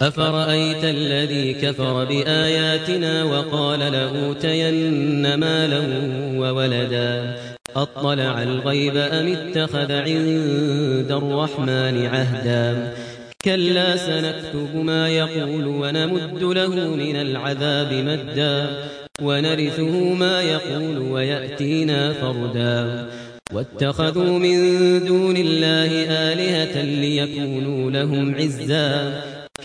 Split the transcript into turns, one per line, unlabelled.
أفرأيت الذي كفر بآياتنا وقال لأوتين مالا وولدا أطلع الغيب أم اتخذ عند الرحمن عهدا كلا سنكتب ما يقول ونمد له من العذاب مدا ونرثه ما يقول ويأتينا فردا واتخذوا من دون الله آلهة ليكونوا لهم عزا